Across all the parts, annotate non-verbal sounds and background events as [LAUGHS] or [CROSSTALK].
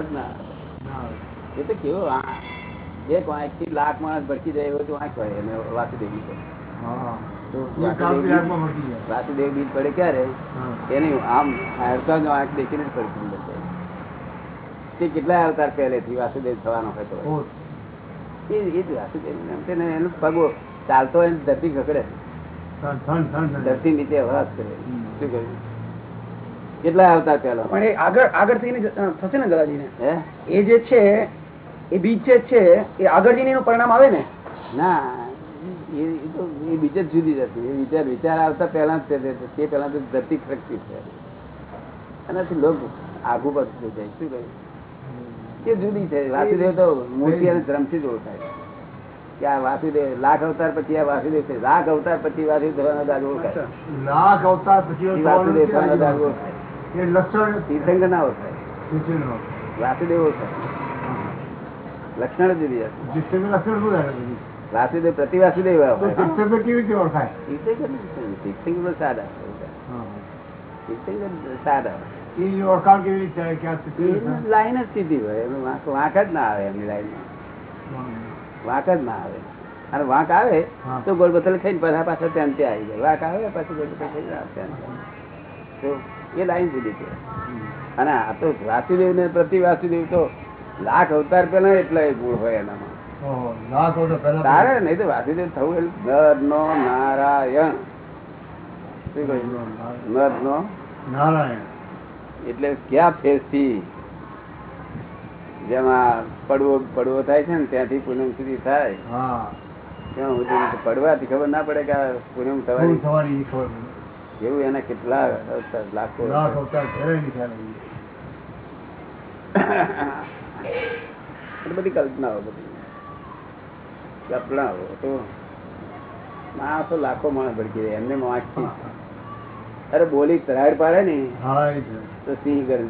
જ ના એ તો કેવો એક વાંકથી લાખ માણસ ભટકી જાય એવો તો વાંક હોય એને વાસુદેવી છે તો. વાસુદેવ બીજ પડે ક્યારે? એની આમ હરતા આંખ દેખીને જ પડતી તે કેટલા અવતાર પહેલેથી વાસુદેવ થવાનો હતો એ જ વાસુદેવ તેને એનો પગો ચાલતો હોય ધરતી ખકડે ધરતી નીચે અવાજ કરે. શું કહ્યું? કેટલા આવતા પેલા પણ એ આગળ આગળ થઈને થશે ને દાદાજી એ જે છે એ બીજ જે છે એ આગળ જઈને એનું પરિણામ આવે ને? ના એ તો એ બીજ જ જુદી જતી એ વિચાર વિચાર આવતા પહેલા જ તે- પહેલા તો ધરતી ખડકતી છે. એનાથી લોક આગુ પડતું જાય. શું કહ્યું? એ જુદી છે. વાસુદેવ તો મૂર્તિ અને ધ્રમથી જ ઓળખાય કે આ વાસુદેવ લાખ અવતાર પછી આ વાસુદેવ છે. લાખ અવતાર પછી વાસુદેવ થવાનો દાગ ઓળખાય લાખ અવતાર પછી વાસુદેવ થવાનો દાગ ઓળખાય તીર્થંકર ના ઓળખાય વાસુદેવ ઓળખાય લક્ષણ જુદી લક્ષણ? વાસુદેવ પ્રતિ વાસુદેવ કેવી રીતે ઓળખાય? તીર્થંકર. તીર્થંકર લાઈન જ સીધી હોય. વાંક જ ના આવે એમની લાઈન. વાંક જ ના આવે. અને વાંક આવે તો ગોળ બતલ ખાઈને પાછા પાછા ત્યાં ત્યાં આવી જાય. વાંક આવે પાછું ગોળ બતલ ખાઈને ત્યાં એ લાઈન જુદી છે. અને આ તો વાસુદેવ ને પ્રતિ વાસુદેવ તો લાખ અવતાર પેલા એટલા એ ગુણ હોય એનામાં. તારે નહીં તો વાસુદેવ થવું નર નો નારાયણ. નર નો નારાયણ. એટલે ક્યાં ફેરથી? જેમાં પડવો પડવો થાય છે ને ત્યાંથી પૂનમ સુધી થાય. પડવાથી ખબર ના પડે કે આ પૂનમ સવારી થવાની થવાની ખબર. એવું એના કેટલા લાખો બધી કલ્પનાઓ બધી. કલ્પનાઓ તો માણસો લાખો માણસ ભડકી જાય એમને વાંચતી અરે બોલી તરાડ પાડે ને. તો સિંહ કરી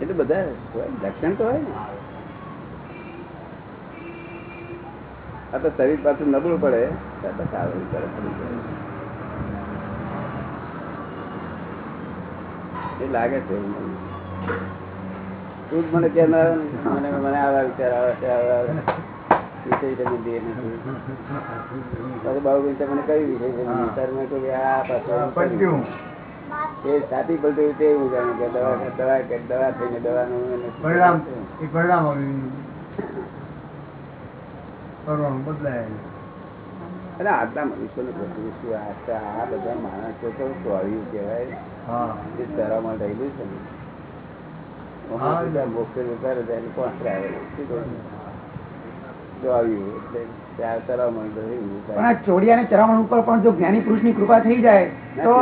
એટલે બધા દર્શન લક્ષણ તો હોય ને. આ તો શરીર પાછું નબળું પડે. જાય. એ લાગે છે એવું. તું જ મને કે ના મને મને આવા વિચાર આવે છે આવા આવે. વિષય તમે દે નથી પાછું બાબુભાઈ તમને કયું વિષય છે હા. મેં કહ્યું આ પાછું એ સાથી પલટું તે હું જાણું કે દવા દવા દવા થઈને દવાનું પરિણામ એ પરિણામ આવ્યું બદલાય અને આટલા મનુષ્યોને બધું શું આ બધા માણસો તો સ્વાભાવિક કહેવાય. જે ચરામાં રહેલું છે ને. એટલે શું એટલે ચરામણ ઉપર પણ જો જ્ઞાની કૃપા થઈ જાય તો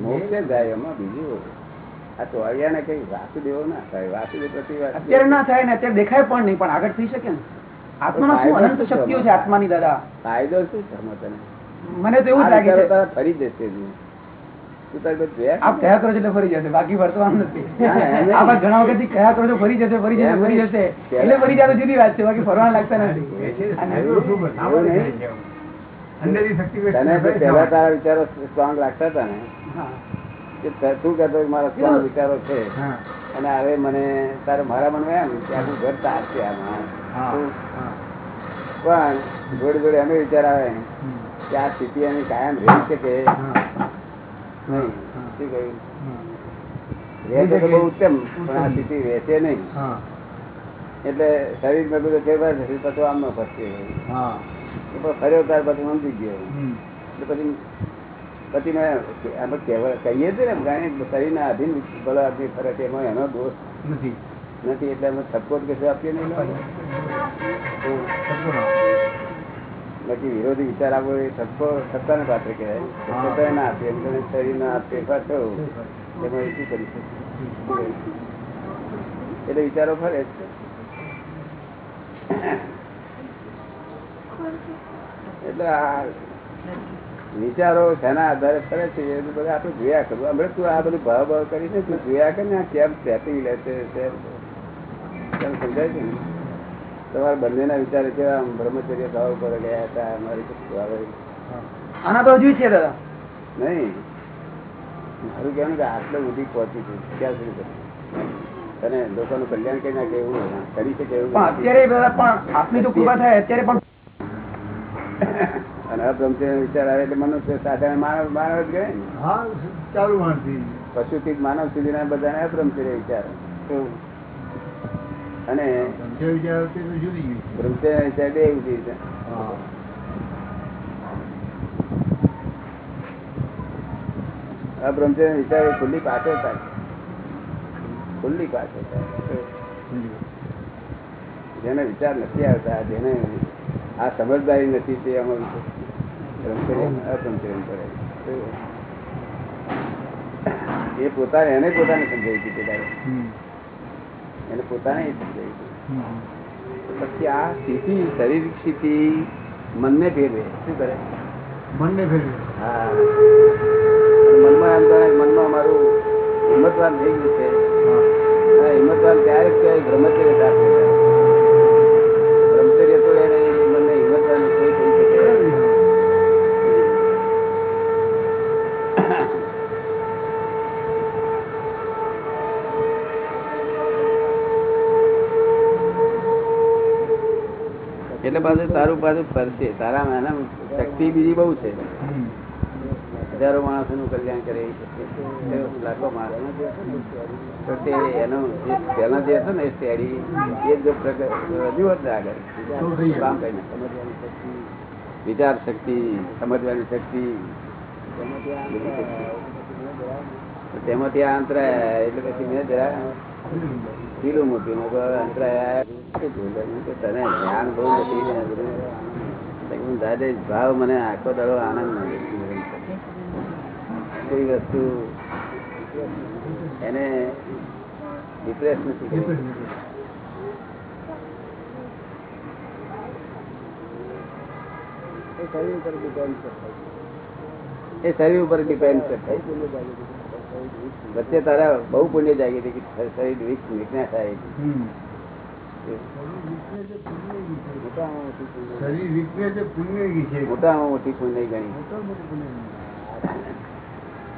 મોક્ષે જાય એમાં બીજું આ ચોરિયાને કઈ વાસુદેવ ના થાય વાસુદેવ પ્રતિ અત્યારે ના થાય ને અત્યારે દેખાય પણ નહીં પણ આગળ થઈ શકે ને? આત્મામાં શું અનંત શક્તિઓ છે આત્માની દાદા? ફાયદો શું છે મને તો એવું લાગે છે. ફરી જશે આપ કયા કરો છો એટલે ફરી જશે? બાકી વર્તવાનું નથી. હા, એમ નહીં. આ વાત ઘણા વખત કયા કરો ફરી જશે ફરી જશે ફરી જશે. એટલે ફરી જાય જુદી વાત છે બાકી ફરવા લાગતા નથી. તને તારા વિચારો સ્ટ્રોંગ લાગતા હતા ને. કે ત- કહેતો મારા સ્ટ્રોંગ વિચારો છે. અને હવે મને તારે મારા મનમાં એમ કે આખું ઘર તાર છે આમાં. પણ જોડે જોડે એનો વિચાર આવે. કે આ સ્થિતિ એની કાયમ રહી શકે. નહીં શું કહ્યું? હા. તો બહુ ઉત્તમ પણ આ સ્થિતિ રહેશે નહીં. એટલે શરીર મેં બધું ફેરફાર થશે પછી આમ ન ફરશે પણ ફર્યો ત્યાર પછી સમજી ગયો. એટલે પછી પછી મેં કહેવા કહીએ છીએ ને શરીરના આધીન ભલો આદમી ફરે છે એમાં એનો દોષ નથી. નથી એટલે અમે સપોર્ટ કશું આપીએ નહીં. બાકી વિરોધી વિચાર આપવો એ ઠપકો ઠપકાને પાત્ર કહેવાય. ના આપીએ તમે શરીર ના ફેરફાર થયો એમાં શું કરી? એટલે વિચારો ફરે છે એટલે આ વિચારો શેના આધારે ફરે છે એ બધું આપણે જોયા કરવું. હમણાં તું આ બધું ભાવ ભાવ કરીને તું જોયા કર ને આ કેમ સેટિંગ લે છે કેમ સમજાય છે ને? તમારા બંનેના વિચાર કેવા આમ બ્રહ્મચર્ય ભાવ પર ગયા હતા અમારી. આના તો હજુ છે દાદા. નહીં. મારું કહેવાનું કે આટલું સુધી પહોંચી છું ક્યાં સુધી કર્યું અને લોકોનું કલ્યાણ કઈ નાખે એવું કરી શકે એવું અત્યારે દાદા પણ આપની તો કૃપા થાય અત્યારે પણ અને અબ્રહ્મચર્ય વિચાર આવે એટલે મનુષ્ય સાધારણ માનવ માનવ જ ગયે હા ચાલુ માનથી પશુથી માનવ સુધીના બધાને અબ્રહ્મચર્ય વિચાર. અને ગઈ બ્રહ્મચર્ય વિચાર ખુલ્લી પાછળ થાય ખુલ્લી પાછળ જેને વિચાર નથી આવતા જેને આ સમજદારી નથી તે બ્રહ્મચર્ય અબ્રહ્મચર્ય કરે એ પોતાને એને પોતાને સમજાવી. હમ. એને પોતાને. પછી આ સ્થિતિ શારીરિક સ્થિતિ મનને ફેરવે શું કરે? મનને ફેરવે હા. મનમાં એમ મનમાં મારું હિંમતવાન થઈ ગયું છે. હિંમતવાન ત્યારે કહેવાય બ્રહ્મચર્ય સાથે એટલે પાછું તારું પાછું ફરશે તારા એના શક્તિ બીજી બહુ છે હજારો માણસો નું કલ્યાણ કરે. લાખો માણસો તો તે એનો જે પહેલા જે હતો ને એ એ જો પ્રગટ રજૂ હોત આગળ. કામ કરીને વિચાર શક્તિ, સમજવાની શક્તિ તેમાંથી આ અંતરાય એટલે પછી મેં જરા પીલું મૂક્યું. અંતરાય તને જ્ઞાન બહુ નથી. દાદા ભાવ મને આખો દાડો આનંદ કોઈ વસ્તુ એને ડિપ્રેસ નથી. એ શરીર ઉપર ડિપેન્ડ છે. વચ્ચે તારા બહુ પુણ્ય જાગી હતી કે શરીર વીક વીકનેસ આવી હતી. મોટામાં મોટી પુણ્ય. મોટી પુણ્ય ગણી.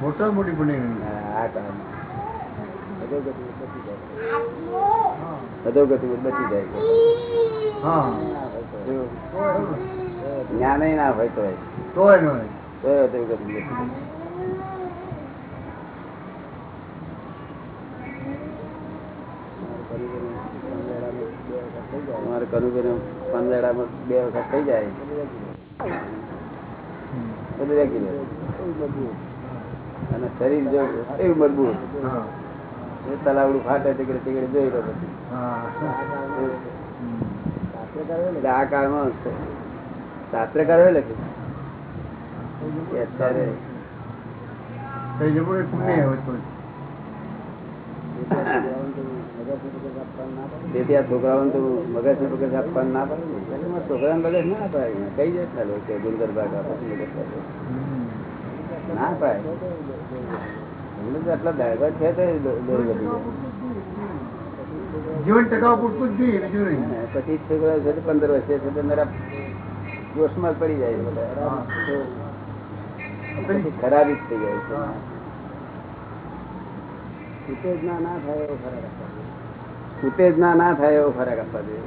મોટા મોટી પુણ્ય ગણી. આ કાળમાં અધોગતિ બચી જાય. અધોગતિ બચી જાય. જ્ઞાન ના હોય તો તો એનો બચી જાય. તમારે કનુભાઈ પંદરડામાં બે વખત થઈ જાય. બધું અને શરીર જો એવું મજબૂત. તલાવડું ફાટે ટીકડે ટીકડે જોઈ લો પછી. આ કાળમાં શાસ્ત્રકારોએ લખ્યું કે? અત્યારે થઈ જવું પુણ્ય હોય તો [LAUGHS] તેથી આ છોકરાઓને તો મગજ ને મગજ આપવાનું ના પડે છોકરાને મગજ ના પાડે કઈ ના લોકો ગુંદર ભાગ મગજ ના તો આટલા દાયકા છે તો. જીવન ટકાવ પૂરતું જ જોઈએ પછી છોકરા છે પંદર વર્ષે છે પંદર જોશમાં પડી જાય બધા. ખરાબી જ થઈ જાય છે. ઉત્તેજના ના થાય એવો જોઈએ. ઉત્તેજના ના થાય એવો ખોરાક આપવા જોઈએ.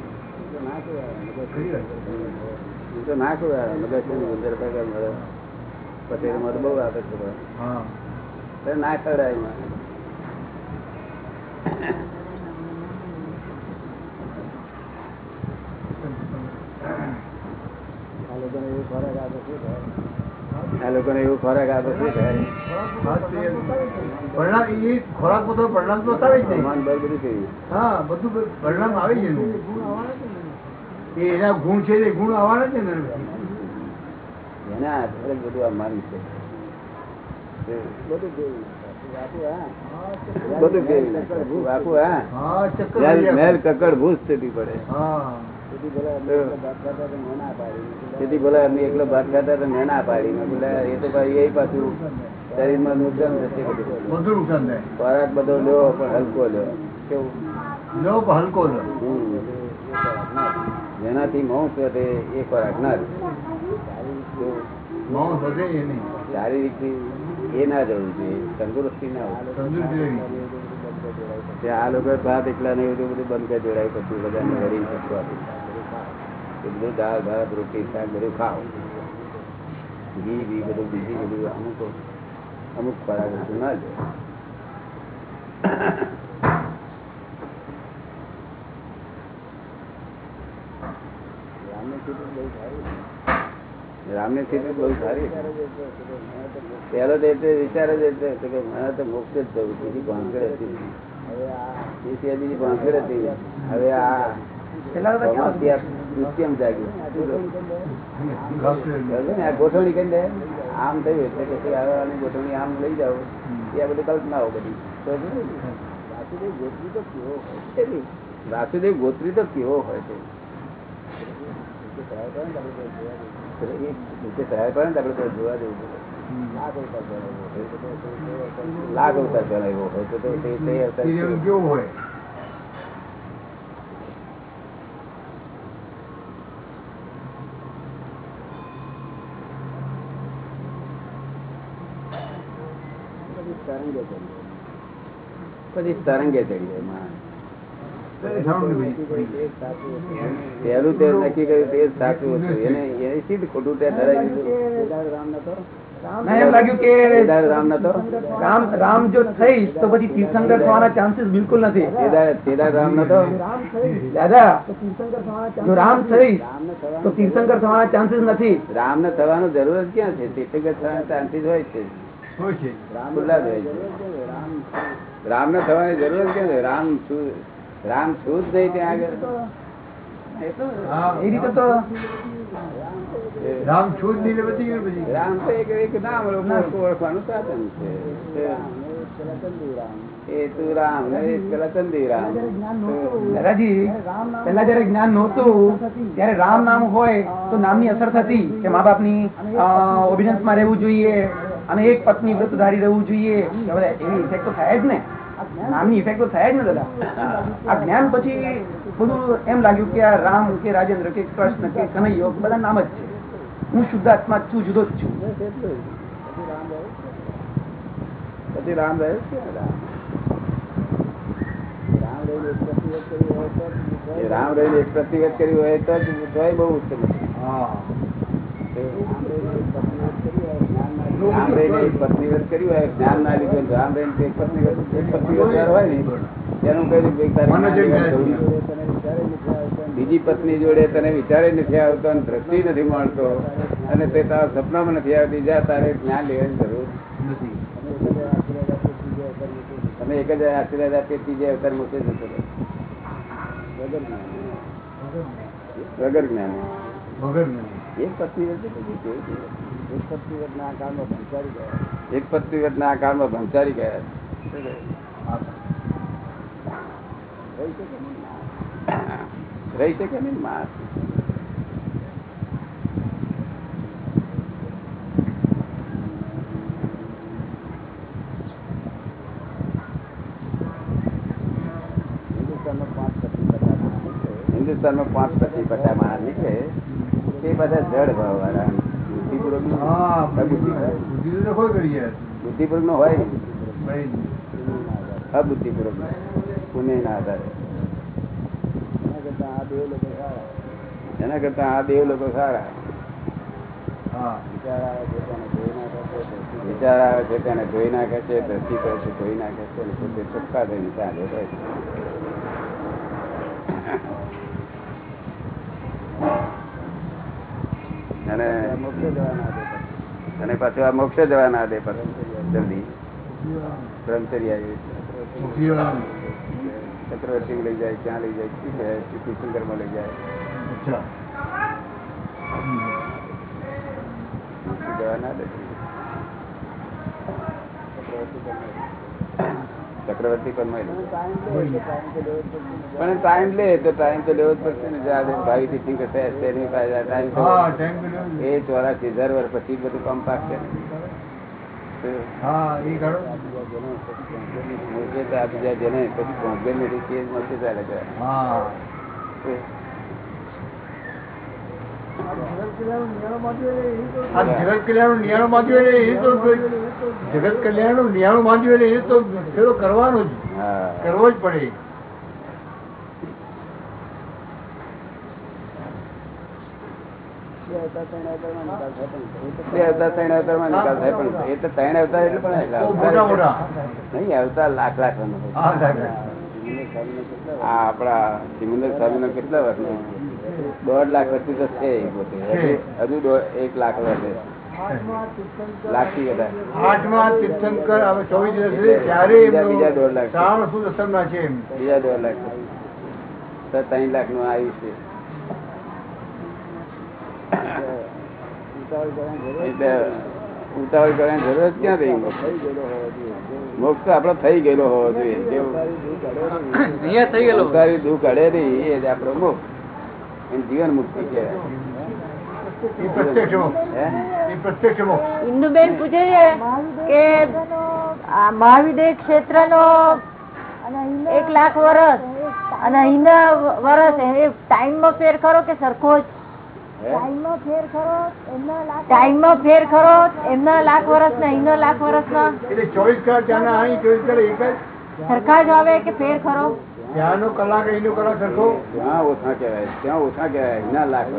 એ તો ના ખવડાવે, મગજ ગુંદર પગાર મળે. પટેલ મળે બહુ આપે છે હા. ના ખવડાવે એમાં. આ લોકોને એવો ખોરાક આપે શું થાય? આ લોકોને એવું ખોરાક આપે શું થાય? હા, પરિણામ એ ખોરાક બધો પરિણામ તો બતાવે જ નહીં. બધું કર્યું હા બધું પરિણામ આવી જ એ એના ગુણ છે એ ગુણ આવવાના છે ને એના આધારે બધું છે. બધું કેવું બધું કેવું? આખું હા. હા ચક્કર મહેલ આવી મહેલ જાય. કકડ ભૂસ થતી પડે. હા. તેથી બોલા અમે એકલો ભાત ખાતા તો મેં ના પાડી બોલા એ તો ભાઈ એ પાછું શરીરમાં નુકસાન થશે બધું. બધું નુકસાન થાય. ખોરાક બધો લો પણ હલકો લો કેવું? લો હલકો લો. જેનાથી મૌસ વધે એ ખોરાક ના. કેવું? વધે એ નહીં. શારીરિક એ ના જવું જોઈએ તંદુરસ્તી ના હોય. આ લોકો ભાત એકલા ને એવું બધું બંધ કરી જોડાય પછી બધાને વળી એ બધું દાળ ભાત રોટી શાક બધું ખાઓ. ઘી બી બધું બીજી બધું અમુક અમુક ખોરાક બધું ના લે. રામની સ્થિતિ બહુ સારી તો એટલે વિચાર જ એટલે કે મને તો મોક્ષ જ બીજી ભાંગડ હતી. બીજી હતી. હવે આ તો કૃત્યમ જાગ્યું? ગોઠવણી કરી આમ થયું એટલે પછી હવે ગોઠવણી આમ લઈ જાઓ. એ આ બધી કલ્પનાઓ બધી? વાસુદેવ ગોત્રી તો કેવો હોય? છે વાસુદેવ ગોત્રી તો કેવો હોય છે? એ અવતાર આપણે કોઈ જોવા જેવું. એ રીતે સહાય કરે ને આપણે કોઈ જોવા જેવું છે. લાખ અવતાર ગણાવ્યો હોય તો તો તે- લાખ અવતાર ગણાવ્યો હોય તો તો તે તે અવતાર સિરિયલ કેવું હોય પછી તરંગે ચડીએ પછી તરંગે ચડીએ. માં તે નક્કી કર્યું તે સાચું હતું એને એને સીધું ખોટું તે ધરાઈ દીધું? રામ નતો? નતો? જો થઈ તો પછી તીર્થંકર થવાના ચાન્સીસ બિલકુલ નથી. રામ નતો? દાદા જો રામ થઈ તો તીર્થંકર થવાના ચાન્સીસ નથી. રામ ને થવાનું જરૂર ક્યાં છે? તીર્થંકર થવાના ચાન્સીસ હોય છે. ખુલ્લા રામ ને થવાની જરૂર જ ક્યાં રામ રામ શું જ નહીં ત્યાં આગળ. એ રીતે તો રામ છોડ નહીં એટલે બધી રામ તો એક એક નામ ઓળખવાનું સાધન છે. એ તું રામ પેલા ચંદી રામ. દાદાજી પેલા જયારે જ્ઞાન નહોતું ત્યારે રામ નામ હોય તો નામની અસર થતી કે મા બાપની ઓબિડન્સમાં રહેવું જોઈએ અને એક પત્ની વ્રતધારી રહેવું જોઈએ. એવી ઇફેક્ટ તો થાય જ ને. નામની ઇફેક્ટ તો થાય જ ને દાદા. આ જ્ઞાન પછી બધું એમ લાગ્યું કે આ રામ કે રાજેન્દ્ર કે કૃષ્ણ કે કનૈયો બધા નામ જ છે. હું શુદ્ધ આત્મા છું જુદો જ છું. પછી રામ રહ્યું છે રામ? રહીને એક પ્રતિવત કર્યું હોય તો બહુ ઉત્તમ હા. રામ રહીને એક કર્યું હોય જ્ઞાન ના લીધું રામ રહીને એક પત્નીવ્રત એક પત્નીવ્રત હોય ને તેનું કહ્યું જ્ઞાન. બીજી પત્ની જોડે તને વિચારે નથી આવતો અને દ્રષ્ટિ નથી મળતો અને તે તારા સપનામાં નથી આવતી જા તારે જ્ઞાન લેવાની જરૂર નથી. તમે એક જ આશીર્વાદ આપીએ ત્રીજે અવતાર મૂકે જતો વગર જ્ઞાન. વગર જ્ઞાન. વગર નહીં એક પત્ની વચ્ચે પછી કેવું છે? એક પત્ની વચના આકારમાં ભંસારી ગયા એક પત્ની વચના આકારમાં ભંસારી ગયા શું કહે? રહી શકે નહીં માણસ. રહી શકે નહીં માણસ હિન્દુસ્તાનમાં પાંચ પચીસ પચાસ માણસ નીકળે. હિન્દુસ્તાનમાં પાંચ પચીસ પચાસ માણસ નીકળે તે બધા જડ ભાવ વાળા બુદ્ધિપૂર્વક નો હોય. અબુદ્ધિપૂર્વક પુણ્ય ના આધારે. એના કરતા આ દેવ લોકો સારા. હા. વિચાર આવે છે તેને ધોઈ નાખે છે ધરતી કરે છે. ધોઈ નાખે છે પોતે ચોખ્ખા થઈને ચાલે છે. અને અને પાછું આ મોક્ષે જવા ના દે પર જલ્દી. બ્રહ્મચર્ય ચક્રવર્તી લઈ જાય ક્યાં લઈ જાય શું કહે તીર્થંકરમાં લઈ જાય. અચ્છા. જવા ના દે ચક્રવર્તી પણ મળી પણ ટાઈમ લે તો ટાઈમ તો લેવો જ પડશે ને. જ્યાં ભાવી થયા છે એની પાસે ટાઈમ એ ચોરાસી હજાર વર્ષ પછી બધું કામ પાકશે. હા એ કાઢો મોક્ષે તો આપી જાય જેને પછી પહોંચે નથી તે જ મોક્ષે ચાલે છે જગત કલ્યાણ નિયાણું એટલે એ તો જગત કલ્યાણનું નિયાણું માંડ્યું એટલે એ તો ફેરો કરવાનો જ. કરવો જ પડે. નો આપડા સિમંદર સ્વામી નો કેટલા વર્ષનો? દોઢ લાખ તો છે હજુ- હજુ એક લાખ વર્ષે લાખ વધારે. આઠમા તીર્થંકર હવે ચોવીસ દિવસ ત્યારે બીજા- બીજા દોઢ લાખ. શ્રાવણ સુદ અસમના છે બીજા દોઢ લાખ. તો ત્રણ લાખનું આવ્યું છે. ઉતાવળ કરવાની જરૂર જ ક્યાં રહી? મોક્ષ? આપડો થઈ ગયેલો હોવો જોઈએ. દુઃખ અડે નહીં. એ આપડો આપણો મોક્ષ. એમ જીવન મુક્તિ કહેવાય. ઇન્દુબેન પૂછે છે કે મહાવીર ક્ષેત્ર નો એક લાખ વર્ષ અને અહીંના વર્ષ એ ટાઈમમાં ફેર ખરો કે સરખો જ? ટાઈમમાં ફેર ખરો એમના લાખ વર્ષ ને અહીંના લાખ વર્ષ ના એટલે ચોવીસ કલાક અહીં ચોવીસ કલાક એક જ સરખા જ આવે કે ફેર ખરો? ત્યાંનો કલાક અહીંનો કલાક સરખો? ત્યાં ઓછા કહેવાય ત્યાં ઓછા કહેવાય અહીંના લાખ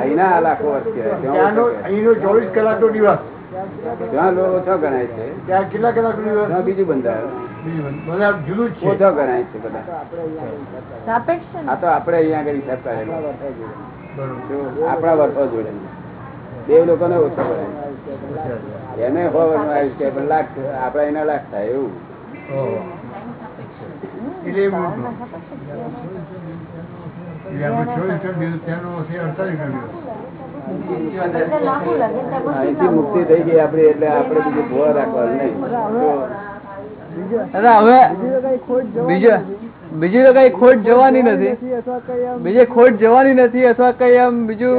અહીંના લાખો વર્ષ કહેવાય. ત્યાંનો અહીંનો ચોવીસ કલાકનો દિવસ. ત્યાં લોકો ઓછો ગણાય છે. ત્યાં કેટલા કલાકનો ત્યાં દિવસ બીજું બંધાય બધા જુદું જ છે. ઓછો ગણાય છે બધા. ને? આ તો આપણે અહીંયા આગળ હિસાબ કરેલો. આપણા વર્ષો જોડે. દેવ લોકોને ઓછો ગણાય. એને વર્ષનું આયુષ્ય છે પણ લાખ આપણા એના લાખ થાય એવું. અહીંથી મુક્તિ થઈ ગઈ આપડી એટલે આપડે બીજું ભોવા રાખવાનું નહીં. હવે બીજું બીજી તો કઈ ખોટ જવાની નથી. બીજે ખોટ જવાની નથી અથવા કઈ આમ બીજું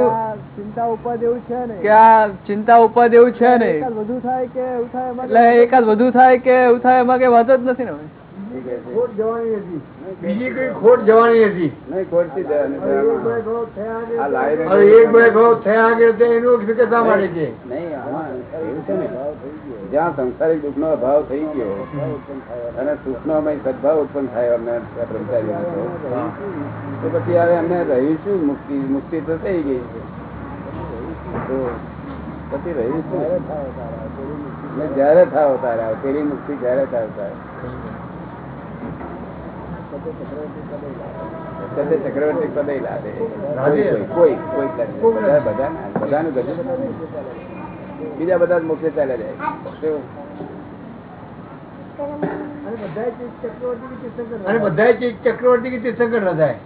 ચિંતા ઉપાદ એવું છે ને કે આ ચિંતા ઉપાદ એવું છે ને વધુ થાય કે એવું થાય એટલે એકાદ વધુ થાય કે એવું થાય એમાં કઈ વાત જ નથી ને ખોટ જવાની નથી. બીજી કઈ ખોટ જવાની નથી. એક બે ભાવ થયા આગળ એનું શા માટે છે. નહીં એવું છે ને જ્યાં સંસારિક દુઃખ નો અભાવ થઈ ગયો અને સુખ નો અમે સદભાવ ઉત્પન્ન થાય અમને બ્રહ્મચારી તો પછી હવે અમને રહ્યું શું મુક્તિ મુક્તિ તો થઈ ગઈ છે તો પછી રહ્યું શું જયારે થાવ તારે પેલી મુક્તિ જયારે થાવ તારે ચક્રવર્તી પદય લાદે કોઈ કોઈ કોઈ બધા બધા બધાનું ગજબ બીજા બધા મોક્ષે ચાલ્યા જાય? અને બધા ચક્રવર્તી કે તીર્થંકર ના થાય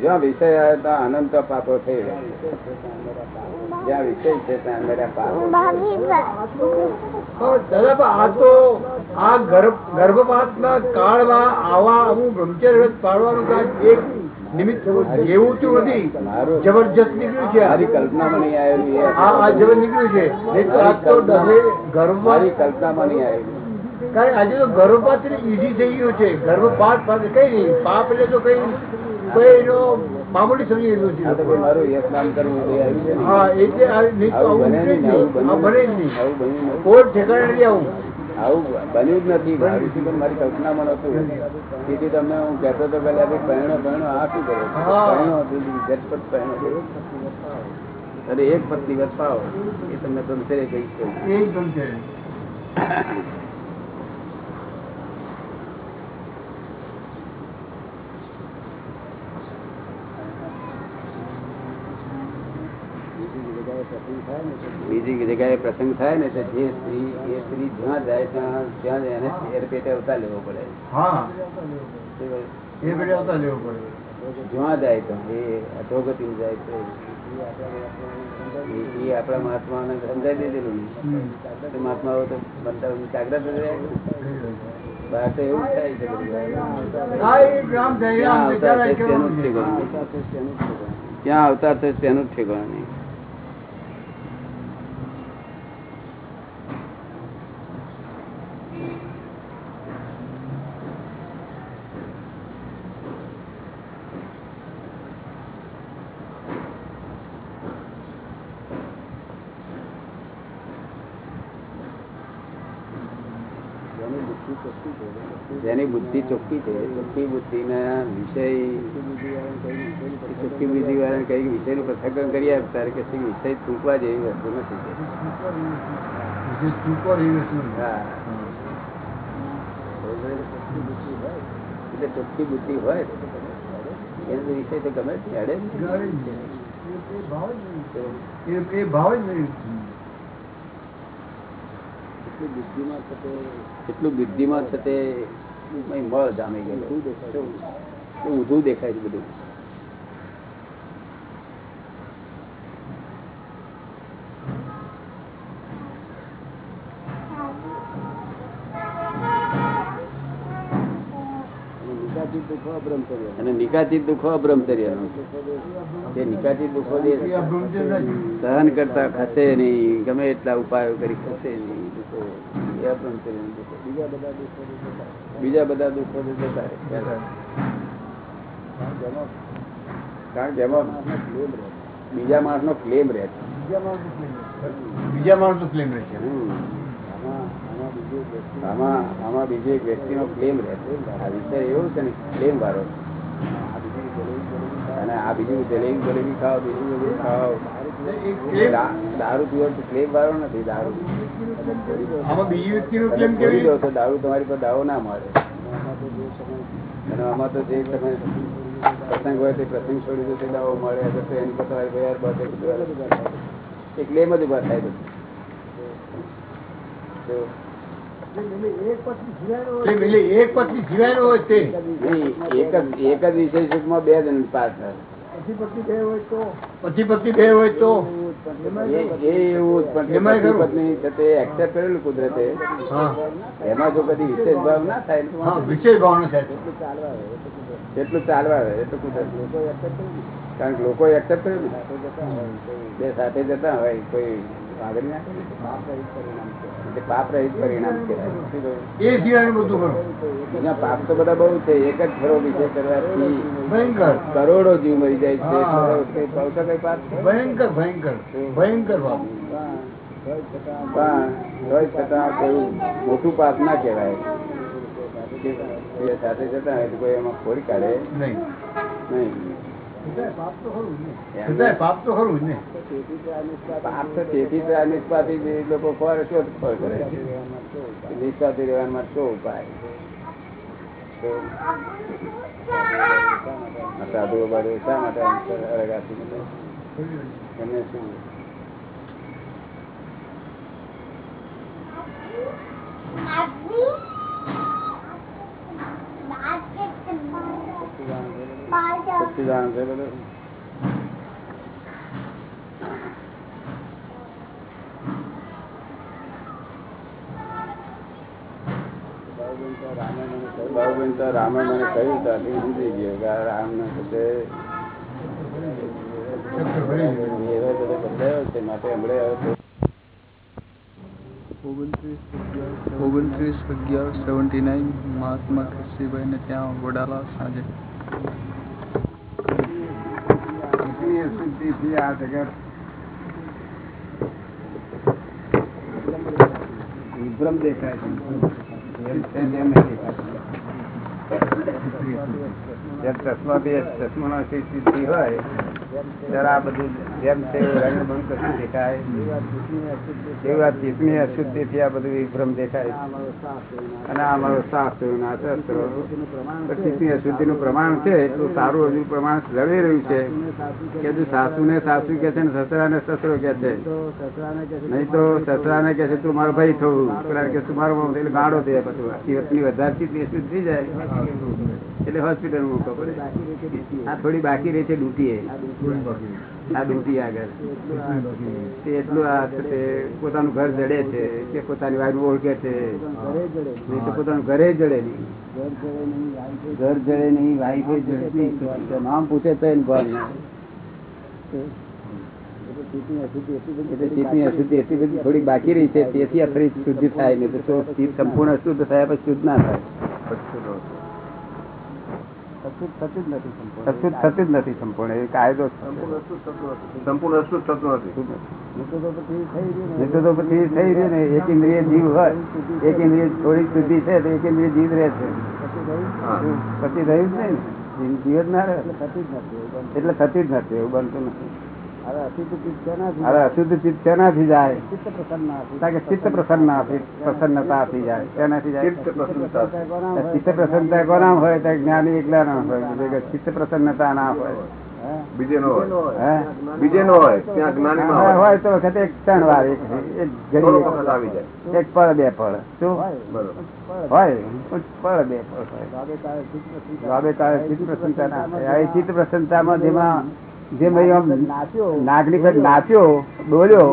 જ્યાં વિષય આવે ત્યાં અનંત પાપો થઈ રહ્યા છે. જ્યાં વિષય છે ત્યાં બધા પાપો દાદા આ તો આ ગર્ભ ગર્ભપાતના કાળમાં આવા અમુક બ્રહ્મચર્ય પાડવાનું કામ એક નિમિત્ત જેવું તો નથી. જબરજસ્ત નીકળ્યું છે. મારી કલ્પનામાં નહીં આવેલું આ જબર નીકળ્યું છે. ગર્ભપાત કલ્પનામાં નહીં આવેલું. કારણ આજે તો ગર્ભપાત ઈઝી થઈ ગયું છે. ગર્ભપાત પાસે કઈ નહીં. પાપ એટલે તો કઈ કોઈ એનો મામૂલી સમજી લીધું છે મારું યશ નામ કરવું. હા એટલે આ નહીં તો આવું આવું બને જ નહીં નહીં. આવું બને જ નહીં. આવું બન્યું નથી. કોઈ ઠેકાણે આવું. આવું બન્યું જ નથી. મારું શું પણ મારી કલ્પનામાં નતું તેથી તમને હું કહેતો હતો પેલા પહેણો પહેણો આ શું કરે પહેણો પેલી ઝટપટ પહેણો. અરે એક પત્ની વધ પાવો એ તમને કહીશ તો. એકદમ છે બીજી જગ્યાએ પ્રસંગ થાય ને તો જે સ્ત્રી એ સ્ત્રી જ્યાં જાય ત્યાં ત્યાં એને એર પેટે અવતાર લેવો પડે. એ પેટે આવતા લેવું પડે. જ્યાં જાય તો એ અધોગતિ જાય તો એ- આપણા મહાત્માઓને સમજાવી દીધેલું. ને મહાત્મા તો બનતા જાગ્રત બહાર તો એવું થાય છે છે અવતાર છે તેનું જ નહીં. ક્યાં અવતાર છે તેનું જ ઠેકાણું નહીં જેની બુદ્ધિ ચોખ્ખી છે ચોખ્ખી બુદ્ધિ ના વિષય ચોખ્ખી બુદ્ધિ વાળાને કઈ વિષયનું પથ્થકરણ કરી આપ ત્યારે કે વિષય ચૂકવા જેવી વસ્તુ નથી. એટલે ચોખ્ખી બુદ્ધિ હોય એનો વિષય તો ગમે જ અડે. એ ભાવ જ નહીં. એટલું બુદ્ધિમાં છે તે મળ જામી ગયેલો ઊંધું દેખાય છે. બધું અને નિકાચિત દુઃખો અબ્રહ્મચર્ય જે નિકાચિત દુઃખો. સહન કરતા ખસે નહીં. ગમે એટલા ઉપાયો કરી ખસે નહીં. દુઃખો દુઃખો. બીજા બધા દુઃખો જતા કારણ કે એમાં બીજા માણસ નો ક્લેમ રહે છે. બીજા માણસો ક્લેમ રહે. છે. આમાં આમાં બીજી એક વ્યક્તિ નો ક્લેમ રહે છે. આ વિષય એવો છે ને ક્લેમ વાળો. અને આ બીજું જલેબી જલેબી ખાઓ બીજું બધું ખાઓ દારૂ પીવો તો ક્લેમ વાળો નથી દારૂ. આમાં બીજી વ્યક્તિનો ક્લેમ કેવી દો દારૂ તમારી પર દાવો ના મારે. અને આમાં તો જે તમે પ્રસંગ હોય તે પ્રસંગ છોડી દો તે દાવો મળે અગર તો એની પર તમારી યાર બધે બધું એ ક્લેમ જ ઊભા થાય બધું એક એક એક જ વિષય સુખમાં બે જણ પાસ થાય. પતિ પત્ની બે હોય તો? પતિ પત્ની બે હોય તો? એક્સેપ્ટ કરેલું લોકો એક્સેપ્ટ કરે ને? બે સાથે જતા હોય કોઈ આગળ ના પાપ રહિત પરિણામ કહેવાય. એ સિવાયનું બધું ખરું પાપ તો બધા બહુ છે એક જ ખરો વિજય કરવાથી ભયંકર. કરોડો જીવ મરી જાય છે પાપ તો કઈ પાપ ભયંકર ભયંકર ભયંકર ભાવ પણ તોય છતાં કોઈ મોટું પાપ ના કહેવાય. સાથે જતા હોય તો કોઈ એમાં ખોરી કાઢે? નહીં. નહીં. પાપ તો ખરું ને. પાપ તો તેથી તો આ જે લોકો ખોર શોધખોળ કરે છે નિષ્પાતી રહેવા શું ઉપાય? સાધુઓ બાધુઓ શા માટે આમ અળગાથી એમને શું? સચ્ચિદાનંદ છે રામે મને કહ્યું તો આટલી સમજી ગયો કે આ રામને બધો ઓગણત્રીસ અગિયાર સેવન્ટી નાઇન મહાત્મા કૃષિભાઈને ત્યાં વડાલા સાંજે કેટલી અશુદ્ધિથી આ જગત. વિભ્રમ દેખાય છે. ચશ્મા બે ચશ્મા સ્થિતિ હોય આ બધું પ્રમાણ છે, એટલું સારું હજુ પ્રમાણ જળવી રહ્યું છે. કે સાસુ ને સાસુ કે છે ને સસરા ને સસરો કે છે. નહીં તો સસરા ને કે છે, તું મારો ભાઈ થયું પેલા કે તું મારો એટલે ગાડો થયા બધું દિવસની વધારે ચેતની અશુદ્ધ થઈ જાય. એટલે હોસ્પિટલ મૂકવો પડે. આ થોડી બાકી રહી છે, ડૂટી આ ડૂબી આગળ. તે એટલું આ તે પોતાનું ઘર જડે છે કે પોતાની વાઈફ ઓળખે છે. નહીં તો પોતાનું ઘરે જડે નહીં. ઘર જડે નહીં વાઈફ જડે નહીં નામ પૂછે તો એને ભાન ના થોડી બાકી રહી છે. તેથી આ ફરી શુદ્ધિ થાય નહીં તો સંપૂર્ણ અશુદ્ધ થયા પછી શુદ્ધ ના થાય. થતું જ નથી સંપૂર્ણ. અશુદ્ધ થતું જ નથી સંપૂર્ણ એ કાયદો સંપૂર્ણ અશુદ્ધ થતું નથી. તો તો પછી થઈ રહ્યું ને. નહીં તો તો પછી થઈ રહ્યું ને એક ઇન્દ્રિય જીવ હોય. એક ઇન્દ્રિય થોડીક શુદ્ધિ છે તો એક ઇન્દ્રિય જીવ રહે છે. પછી રહ્યું જ નહીં ને. જીવ જ ના રહે. એટલે થતી જ નથી એવું બનતું. એટલે થતું જ નથી. અશુદ્ધ ચિત્ત શેનાથી જાય? ચિત્ત પ્રસન્ન પ્રસન્નતાથી જાય. શેનાથી જાય? ચિત્ત પ્રસન્નતા કોના હોય? તો જ્ઞાની એકલા ના હોય ચિત્ત પ્રસન્નતા ના હોય. બીજે નો હોય. બીજે નો હોય ત્યાં જ્ઞાની માં હોય. તો વખતે એક ત્રણ વાર એક ઘડી આવી જાય. એક પળ બે પળ. શું? હોય. બરોબર. હોય. પળ બે પળ હોય. ચિત્ત પ્રસન્નતા. ચિત્ત ના થાય. ચિત્ત પ્રસન્નતામાં જેમાં જે ભાઈ આમ નાચ્યો નાગની નાચ્યો ડોલ્યો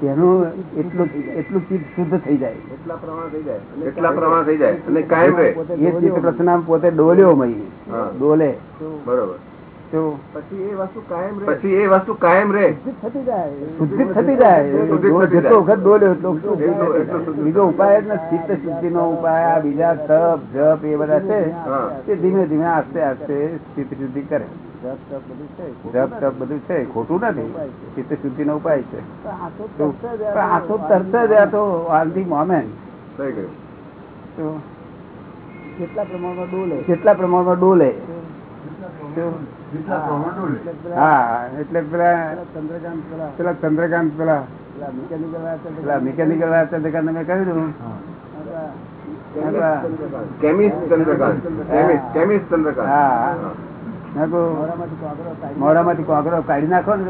તેનું એટલું એટલું ચિત્ત શુદ્ધ થઈ જાય. એટલા પ્રમાણ થઈ જાય. એટલા પ્રમાણ થઈ જાય. અને કાયમ રહે. એ ચિત્ત પ્રસન્ન પોતે ડોલ્યો મહી ડોલે. બરોબર. પછી એ વસ્તુ કાયમ રહે. પછી એ વસ્તુ કાયમ રહે. થતી જાય. શુદ્ધિ થતી જાય. શુદ્ધિ જેટલો વખત ડોલ્યો એટલો બીજો ઉપાય જ નથી. ચિત્ત શુદ્ધિ નો ઉપાય આ બીજા તપ જપ એ બધા છે. તે ધીમે ધીમે આસ્તે આસ્તે ચિત્ત શુદ્ધિ કરે. જપ તપ બધું છે ખોટું નથી. ચિત્ત શુદ્ધિ નો ઉપાય તરત જ તો મોમેન્ટ થઈ ગયું કેટલા પ્રમાણમાં ડોલે. કેટલા પ્રમાણમાં ડોલે. પેલા હા એટલે પેલા ચંદ્રકાંત પેલા. પેલા ચંદ્રકાંત પેલા. પેલા મિકેનિકલ ચંદ્રકાંત. મેં કહ્યું આપણા કેમિસ્ટ ચંદ્રકાંત. કેમિસ્ટ ચંદ્રકાંત. હા. મેં કહું મોઢામાંથી કાઢી નાખો ને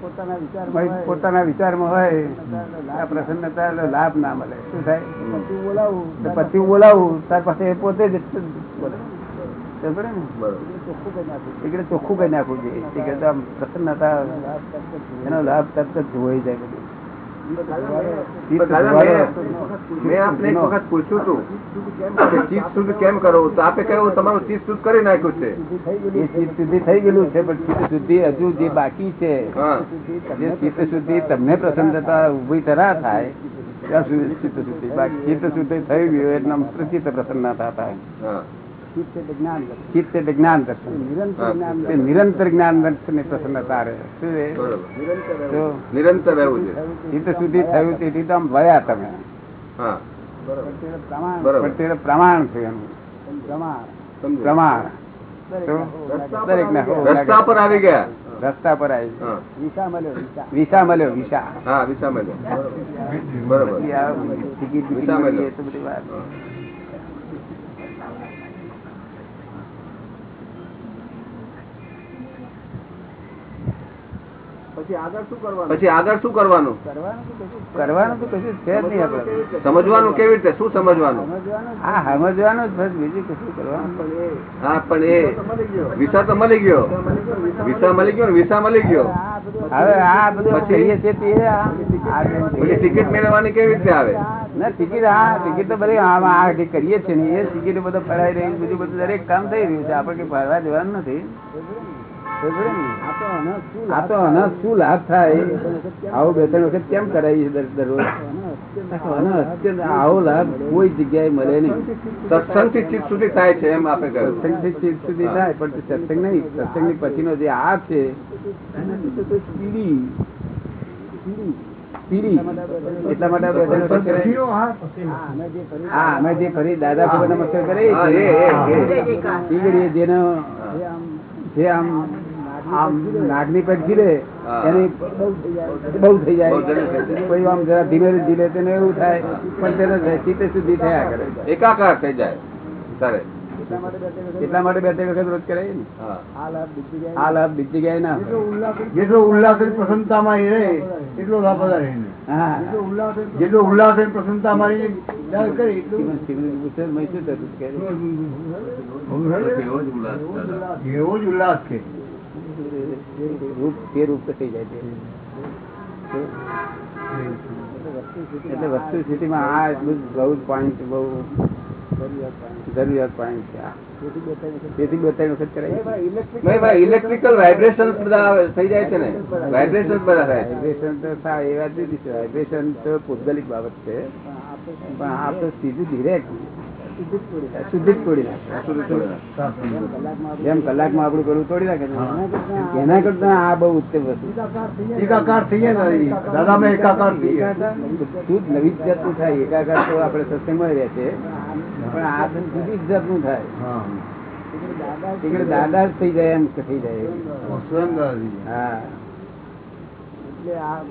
પોતાના વિચાર વિચારમાં હોય. પ્રસન્નતા એટલે લાભ ના મળે. શું થાય? બોલાવું. તો પછી બોલાવું. તાર પાસે એ પોતે જ ચોખ્ખું કરી નાખવું જોઈએ પ્રસન્નતા એનો લાભ તરત જ જોઈ જાય બધું. આપને એક વખત પૂછ્યું હતું કે શુદ્ધ કેમ કરો? તો આપે કહ્યું તમારું ચીજ શુદ્ધ કરી નાખ્યું છે. એ ચીજ શુદ્ધિ થઈ ગયેલું છે પણ ચિત્ત શુદ્ધિ હજુ જે બાકી છે જે ચિત્ત શુદ્ધિ તમને પ્રસન્નતા ઊભી તરા થાય ત્યાં સુધી ચિત્ત શુદ્ધિ બાકી. ચિત્ત શુદ્ધિ થઈ ગયું એટલે પ્રચિત્ત પ્રસન્નતા થાય. ચિત્ત એટલે જ્ઞાન દર્શન. નિરંતર જ્ઞાન દર્શનની પ્રસન્નતા રહે. શું નિરંતર રહેવું. ચિત્ત સુધી થયું તેથી તો આમ ભયા તમે. પ્રમાણ. પણ પ્રમાણ છે એનું. પ્રમાણ. રસ્તા પર આવી ગયા. રસ્તા પર આવી વિસા મળ્યો વિસા મળ્યો વિસા હા વિસા મળ્યો. બરોબર. ટિકિટ બિકિટ વિસા મળ્યો. પછી આગળ શું કરવાનું? કરવાનું? તો કશું છે. જ નહીં આપણે. સમજવાનું કેવી રીતે? શું સમજવાનું? હા સમજવાનું જ બસ બીજું કશું કરવાનું. હા પણ એ વિસા તો મળી ગયો. વિસા મળી ગયો. વિસા મળી ગયો હવે આ બધું પછી? કહીએ છીએ તે પછી ટિકિટ મેળવવાની કેવી રીતે આવે? ના ટિકિટ હા ટિકિટ તો બધી આ જે કરીએ છીએ ને એ ટિકિટ બધું ફરાઈ રહી બીજું બધું દરેક કામ થઈ રહ્યું છે. આપણે કઈ ફરવા જવાનું નથી? આ તો શું લાભ થાય? આવું બે ત્રણ વખત કેમ દર- દરરોજ? આવો લાભ કોઈ જગ્યાએ મળે નહીં. સત્સંગથી ચિત્ત સુધી થાય છે એમ આપણે સત્સંગથી ચીજ સુધી થાય પણ સત્સંગ નહીં. સત્સંગની પછીનો જે આ છે પીડી. પીડી એટલા માટે બે ત્રણ વખત હા, અમે જે ફરી દાદા ભગવાન નમસ્કાર કરે હા, એ, એ, એ. ઈ જેનો જે આમ આમ નાગની પર જીલે એને બહુ થઈ જાય. કોઈ આમ જરા ધીમે જીલે તેને એવું થાય પણ તેને ચિત્ત સુધી થયા કરે. એકાકાર થઈ જાય. તારે. એટલા માટે બે ત્રણ વખત રોજ કરાય ને. આ લાભ બીજી જગ્યાએ ના જેટલો ઉલ્લાસ પ્રસન્નતામાં રહે એટલો લાભ વધારે. જેટલો ઉલ્લાસ પ્રસન્નતા મારી પૂછે? એવો જ ઉલ્લાસ. દાદા. એવો જ ઉલ્લાસ છે કે. રૂપ તે રૂપ થઈ જાય છે. એટલે વસ્તુ સ્થિતિમાં આ બહુ પોઈન્ટ બહુ જરૂરિયાત પોઈન્ટ છે તેથી બે ત્રણ વખત કરાય ઇલેક્ટ્રિકલ વાઇબ્રેશન બધા થઈ જાય છે ને? વાઇબ્રેશન બધા થાય. વાઇબ્રેશન તો થાય એ વાત જુદી છે. વાઇબ્રેશન તો ભૌગોલિક બાબત છે. પણ આ તો સીધું ડિરેક્ટ શુદ્ધિ તોડી નાખે. જેમ કલાકમાં આપણું કરવું તોડી નાખે એના કરતા આ બહુ ઉત્તમ વસ્તુ એકાકાર થઈએ દાદા મેં એકાકાર શુદ્ધ નવી જાતનું થાય. એકાકાર તો આપણે સત્સંગમાં રહે છે. પણ આ જુદી જાતનું થાય. દાદા જ થઈ જાય એમ થઈ જાય. હા.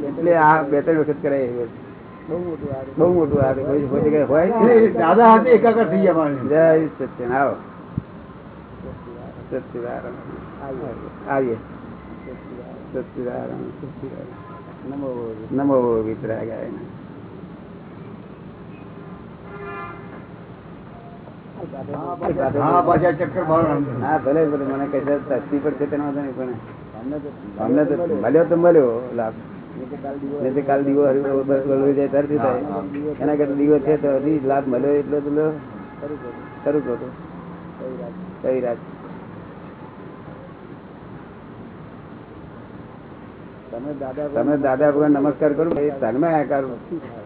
એટલે આ બે ત્રણ વખત કરાય એવું. બહુ મોટું આ કોઈ કોઈ જગ્યાએ હોય. દાદા હાથે એકાકાર થઈ ગયા જય સત્યન આવો. આવીએ. નમો વિતરાગાય ભલે મને કઈ તકલીફ પડશે તેનો વાંધો નહીં પણ અમને તો મળ્યો તો મળ્યો લાભ. કાલ દીવો હરી- જાય ત્યારે થાય એના કરતા દીવો છે તો હજી લાભ મળ્યો એટલો તો લો શરૂ કઈ રાત તમે દાદા ભગવાન નમસ્કાર કરો એ તન્મય આકાર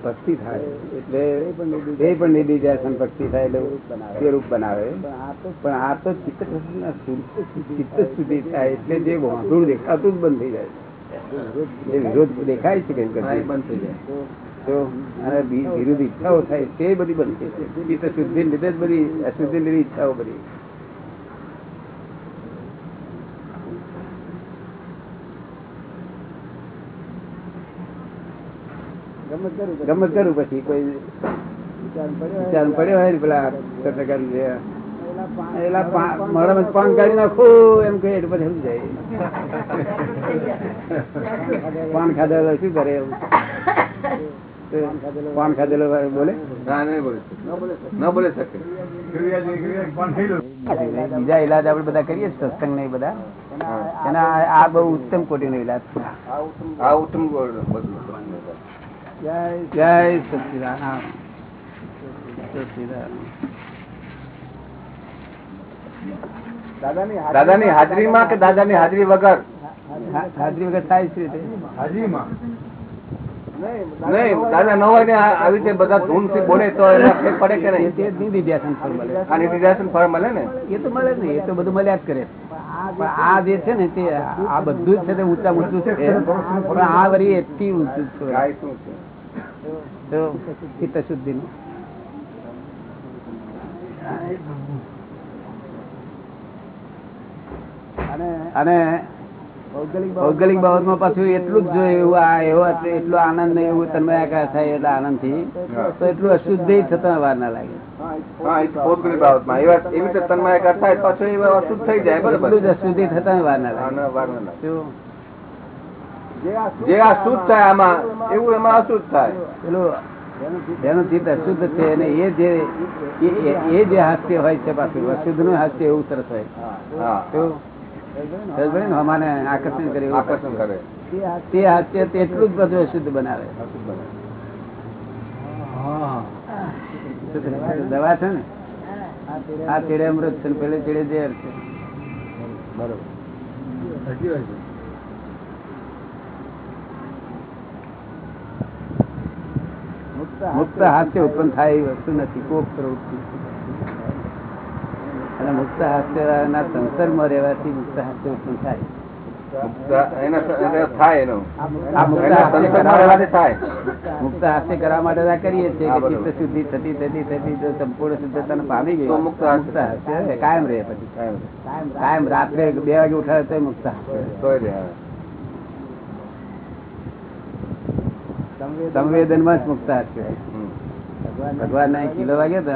ભક્તિ થાય એટલે એ પણ નિધિ જાય ભક્તિ થાય એટલે રૂપ બનાવે પણ આ તો ચિત્ત ચિત્ત સુધી થાય એટલે જે વાંધું દેખાતું જ બંધ થઈ જાય વિરોધ દેખાય છે કેમ તો વિરુદ્ધ ઈચ્છાઓ થાય તે બધી બંધ થઈ જાય. ચિત્ત શુદ્ધિ લીધે જ બધી અશુદ્ધિ લીધી ઈચ્છાઓ બધી. ગમત કરું પછી. કોઈ વિચાર પડ્યો હોય ને પેલા જે એલા પા- પાન કાઢી નાખો એમ કહે એટલે પછી સમજાય. પાન ખાધેલો શું કરે એવું? પાન ખાધેલો બોલે? ના નહીં બોલે ન બોલે શકે. ક્રિયા ક્રિયા પણ થયેલું. બીજા ઇલાજ આપડે બધા કરીએ સત્સંગ ને બધા. એના આ- બહુ ઉત્તમ કોટીનો ઈલાજ છે. આ ઉત્તમ જય સચિદાન જય સચિદાનંદ દાદાની હાજરીમાં કે દાદાની હાજરી વગર? હાજરી વગર થાય છે હાજરી માં નહીં દાદા ન હોય ને આવી રીતે બધા ધૂમથી બોલે તો પડે કે નહીં? તે ફળ મળે. આ નિધિધ્યાસન ફળ મળે ને? એ તો મળે નહીં એ તો બધું મળ્યા જ કરે. પણ આ જે છે ને તે આ બધું જ છે તે ઊંચા ઊંચું છે. પણ આ વળી એટલી ઊંચું છે. શું ચિત્ત શુદ્ધિ નું અને ભૌગોલિક બાબતમાં પાછું એટલું જ જોઈએ એવું આ એવો એટલો આનંદ ને એવું તમે આકાર થાય એટલે આનંદથી તો એટલું અશુદ્ધ થતા વાર ના લાગે ભૌગોલિક બાબતમાં. એવી રીતે તન્માયકાર થાય પાછો એ અશુદ્ધ થઈ જાય બરોબર. જ અશુદ્ધિ થતા વાર ના લાગે. આના વાર ન લાગે. શું? જે આ શુદ્ધ થાય આમાં એવું એમાં અશુદ્ધ થાય. પેલું જેનું ચિત્ત અશુદ્ધ છે અને એ જે એ જે હાસ્ય હોય છે પાછું અશુદ્ધનું હાસ્ય એવું સરસ હોય. હા તો સરસ પડે ને અમારે આકર્ષણ કરે આકર્ષણ કરે. તે હાસ્ય તેટલું જ બધું અશુદ્ધ બનાવે. દવા છે ને? આ ચેડે અમૃત છે ને પેલે ચેડે ઝેર છે. બરોબર. મુક્ત હાસ્ય ઉત્પન્ન થાય એવી વસ્તુ નથી કોક પ્રવૃત્તિ. અને મુક્ત હાસ્યના સંસારમાં રહેવાથી મુક્ત હાસ્ય ઉત્પન્ન થાય. મુક્ત- એના એને થાય એનો. આ મુક્ત એના હાસ્ય સંસર્ગમાં કરાવવા રહેવાથી થાય. મુક્ત હાસ્ય કરવા માટે આ કરીએ છીએ કે ચિત્ત શુદ્ધિ થતી થતી થતી જો સંપૂર્ણ શુદ્ધતાને પામી ગઈ મુક્ત હાસ્ય. મુક્ત હાસ્ય રહે, કાયમ રહે પછી. કાયમ રાત્રે બે વાગે ઉઠાવે તો મુક્ત હાસ્ય. સંવેદનમાં જ મુક્ત હાસ્ય. ભગવાન ના કિલો વાગ્યો તો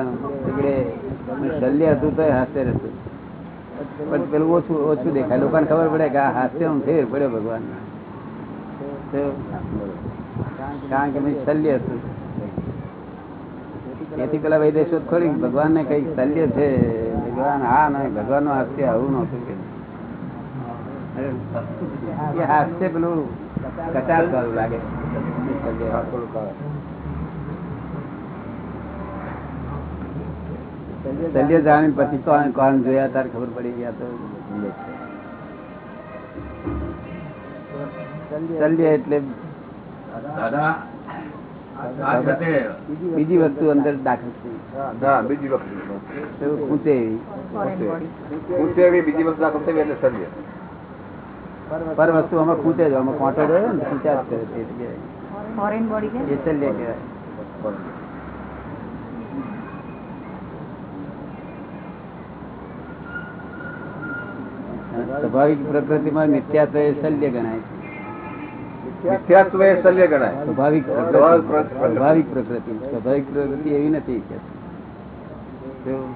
શલ્ય હતું તો હાસ્ય હતું પણ પેલું ઓછું ઓછું દેખાય. લોકોને ખબર પડે કે આ હાસ્ય હું ફેર પડ્યો ભગવાન કારણ કે ભાઈ શલ્ય હતું. એથી પેલા ભાઈ દેશો ખોરી ભગવાન ને કઈ શલ્ય છે. ભગવાન હા નહીં ભગવાનનું હાસ્ય આવું નતું કે હાસ્ય પેલું કચાર વાળું લાગે. શલ્ય. શલ્ય જાણી પછી કોણ કોણ જોયા? તાર ખબર પડી ગયા તો શલ્ય એટલે દાદા આ સાથે બીજી વસ્તુ અંદર દાખલ થઈ. હા બીજી વખત તો ખૂંચે એવી. બીજી દાખલ થઈ એટલે સર્જે પર વસ્તુ આમાં ખૂંચે જ આમાં કોંટો રહ્યો ને ખૂંચ્યા જ કરે ફોરેન બોડી એ શલ્ય કહેવાય. સ્વાભાવિક પ્રકૃતિમાં નિત્યાત્વ એ શલ્ય ગણાય છે. મિથ્યાત્વ એ શલ્ય ગણાય. સ્વાભાવિક સ્વાભાવિક પ્રકૃતિ. સ્વાભાવિક પ્રકૃતિ. એવી નથી કે જો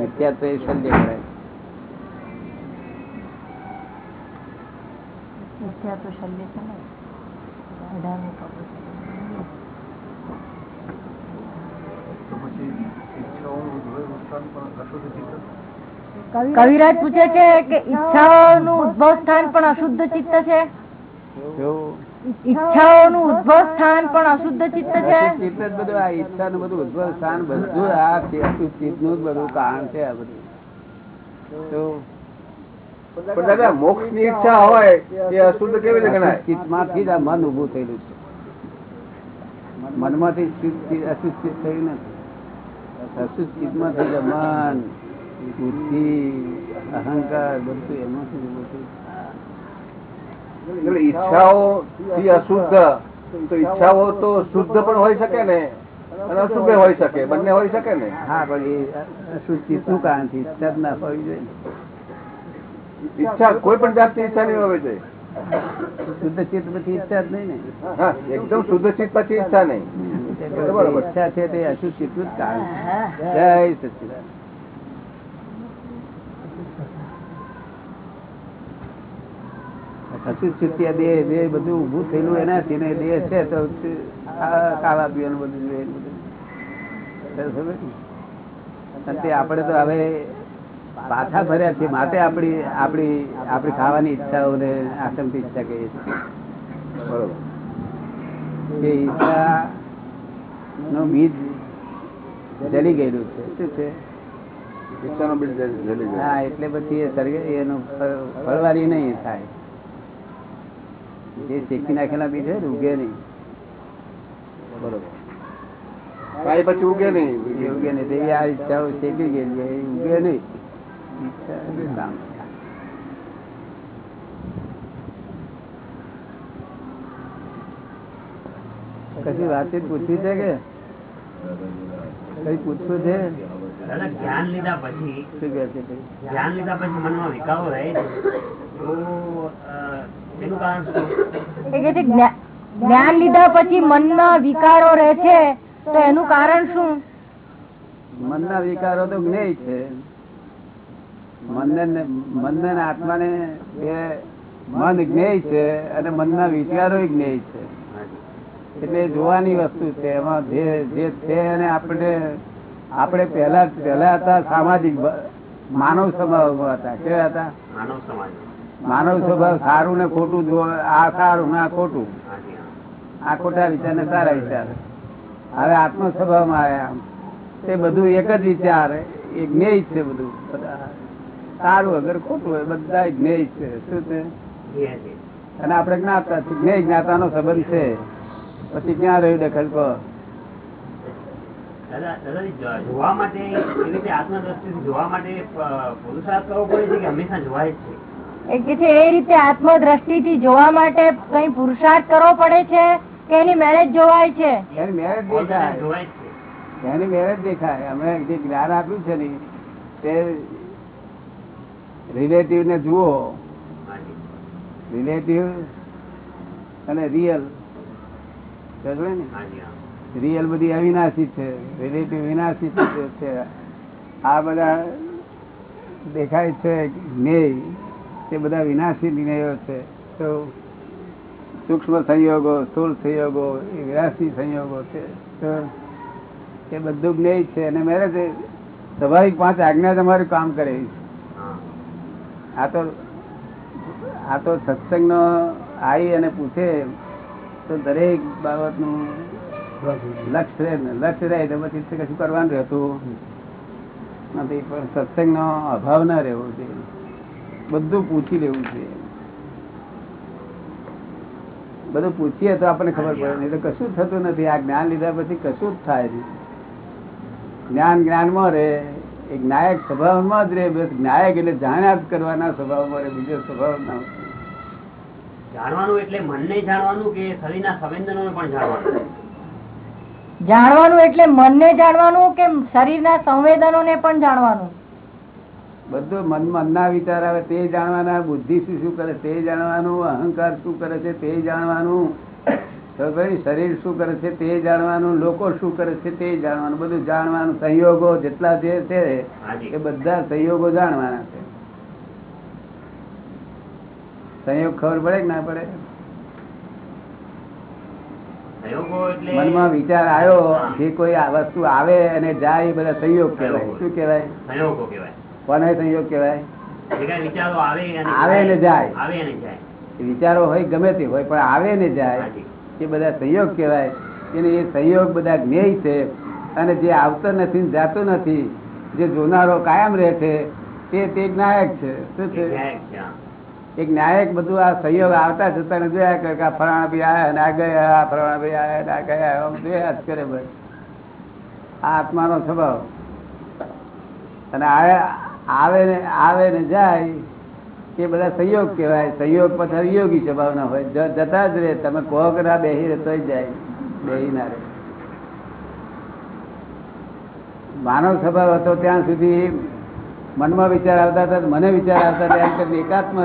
નિત્યાત્વ એ શલ્ય ગણાય. મિથ્યા તો શલ્ય છે ને? અઢારમું પગલું. કવિરાજ પૂછે છે કે ઈચ્છાઓનું ઉદ્ભવ સ્થાન પણ અશુદ્ધ ચિત્ત છે? ઈચ્છાઓનું ઉદ્ભવ સ્થાન પણ અશુદ્ધ ચિત્ત છે? ચિત્ત જ બધું આ ઈચ્છાનું બધું ઉદ્ભવ સ્થાન બધું આ અશુદ્ધ ચિત્તનું જ બધું કારણ છે આ બધું. દાદા મોક્ષની ઈચ્છા હોય એ અશુદ્ધ કેવી રીતે ગણાય? ચિત્તમાંથી જ આ મન ઉભું થયેલું છે. મનમાંથી અશુદ્ધ ચિત્ત થયું નથી. અશુદ્ધ ચિત્તમાંથી જ મન બુદ્ધિ અહંકાર બધું એમાં ઈચ્છાઓ થી અશુદ્ધ તો ઈચ્છાઓ તો શુદ્ધ પણ હોઈ શકે ને? અને અશુભ હોઈ શકે બંને હોઈ શકે ને? હા પણ એ અશુદ્ધ શું કારણથી ઈચ્છા ના હોવી જોઈએ ઈચ્છા કોઈ પણ જાતની ઈચ્છા નહીં હોવી જોઈએ. શુદ્ધ ચિત્ત પછી ઈચ્છા જ નહીં ને. હા એકદમ શુદ્ધ ચિત્ત પછી ઈચ્છા નહીં. ઈચ્છા છે તે અશુદ્ધ ચિત્તનું જ કારણ. જય સચિદાન અશુદ્ધ ચિત્ત દેહ દેહ બધું ઊભું થયેલું એનાથી ને દેહ છે તો ખાવા પીવાનું બધું જોઈએ ને બધું. ખબર ને? અને તે આપણે તો હવે પાછા ફર્યા છીએ માટે આપણી આપણી આપણી ખાવાની ઈચ્છાઓને આસમતી ઈચ્છા કહીએ છીએ બરોબર એ ઈચ્છા નું બીજ જલી ગયેલું છે શું છે. હા એટલે પછી એ સર્ગે એનું ફળ- ફળવારી નહીં થાય જે શેકી નાખેલા બીજ છે ઉગે નહીં. બરોબર. કાંઈ પછી ઉગે નહીં. ઉગે નહીં. આ ઈચ્છાઓ શેકી ગયેલી એ ઉગે નહીં. ઈચ્છા કામ. કશી વાતચીત પૂછી છે કે? કઈ પૂછવું છે? દાદા જ્ઞાન લીધા પછી શું કહે છે જ્ઞાન લીધા પછી મનમાં વિકાવો રહે છે. જ્ઞાન લીધા પછી મનમાં વિકારો રહે છે તો એનું કારણ શું? મનના વિકારો તો જ્ઞેય છે. મનને ને- મનને ને આત્માને એ મન જ્ઞેય છે અને મનના વિચારો જ્ઞેય છે. એટલે જોવાની વસ્તુ છે એમાં જે જે છે અને આપણે આપણે પહેલા પહેલા હતા સામાજિક માનવ સ્વભાવમાં હતા. કેવા હતા? માનવ સમાજ માનવ સ્વભાવ સારું ને ખોટું આ સારું આ ખોટું. આ ખોટા વિચાર ને સારા વિચાર. હવે આત્મ સ્વભાવમાં આવ્યા તે બધું એક જ વિચાર એ જ્ઞેય છે બધું. સારું અગર ખોટું હોય, બધા જ્ઞેય છે. શું છે? અને આપણે જ્ઞાતા જ્ઞેય જ્ઞાતા નો સંબંધ છે. પછી ક્યાં રહ્યું દખલ જો- જોવા માટે આત્મદ્રષ્ટિ જોવા માટે પુરુષાર્થ કરવો પડે છે કે હંમેશા જોવાય છે? એ કે છે એ રીતે આત્મદ્રષ્ટિથી જોવા માટે કઈ પુરુષાર્થ કરવો પડે છે કે એની મેરેજ જોવાય છે? એની મેરેજ દેખાય. એની મેરેજ અમે જે જ્ઞાન આપ્યું છે ને તે રિલેટિવ ને જુઓ. રિલેટિવ અને રિયલ ને? રિયલ બધી અવિનાશી છે. રિલેટિવ વિનાશી છે. આ બધા દેખાય છે જ્ઞેય તે બધા વિનાશી નિર્ણયો છે. તો સૂક્ષ્મ સંયોગો, સ્થૂળ સંયોગો એ વિનાશી સંયોગો છે. તો એ બધું જ્ઞેય છે. અને મેરે તે સ્વાભાવિક પાંચ આજ્ઞા તમારું કામ કરે આ તો આ તો સત્સંગનો આવી અને પૂછે તો દરેક બાબતનું લક્ષ્ય રહે ને લક્ષ્ય રહે તો પછી કશું કરવાનું રહેતું નથી. પણ સત્સંગનો અભાવ ના રહેવો જોઈએ. બધું પૂછી લેવું છે. બધું પૂછીએ તો આપણને ખબર પડે. નહીં તો કશું થતું નથી. આ જ્ઞાન લીધા પછી કશું જ થાય નહીં. જ્ઞાન જ્ઞાનમાં રહે. એક નાયક સ્વભાવમાં જ રહે. બસ નાયક એટલે જાણ્યા જ કરવાના સ્વભાવમાં રહે. બીજો સ્વભાવ ના જાણવાનું એટલે મનને જાણવાનું કે શરીરના સંવેદનોને પણ જાણવાનું? જાણવાનું એટલે મનને જાણવાનું કે શરીરના સંવેદનોને પણ જાણવાનું? બધું મન મનના વિચાર આવે તે જાણવાના બુદ્ધિ શું શું કરે તે જાણવાનું અહંકાર શું કરે છે તે જાણવાનું શરીર શું કરે છે તે જાણવાનું લોકો શું કરે છે તે જાણવાનું બધું જાણવાનું સંયોગો જેટલા જે છે એ બધા સંયોગો જાણવાના છે. સંયોગ ખબર પડે કે ના પડે? મનમાં વિચાર આવ્યો જે કોઈ આ વસ્તુ આવે અને જાય એ બધા સંયોગ. કહેવાય. શું કહેવાય? સંયોગો કહેવાય. કોને સંયોગ કહેવાય? વિચારો આવે ને જાય. વિચારો હોય ગમે તે હોય પણ આવે ને જાય એ બધા સંયોગ કહેવાય. એને એ સંયોગ બધા જ્ઞેય છે. અને જે આવતો નથી જાતો નથી જે જોનારો કાયમ રહે છે તે તે નાયક છે. શું છે. એક નાયક બધું આ સહયોગ આવતા જતા ને જોયા કરે કે આ ફલાણા ભાઈ આયા ને આ ગયા આ ફલાણા ભાઈ આયા ને આ ગયા આમ જોયા જ કરે બસ આ આત્માનો સ્વભાવ. અને આવે આવે ને આવે ને જાય એ બધા સંયોગ કહેવાય. સંયોગ પછી યોગી સ્વભાવના હોય. જતા જ રહે. તમે કહો કે ના બેહી રહે તોય જાય. બેહી ના રહે. માનવ સ્વભાવ હતો ત્યાં સુધી મનમાં વિચાર આવતા હતા મને વિચાર આવતા હતા. એમ કરીને એકાત્મ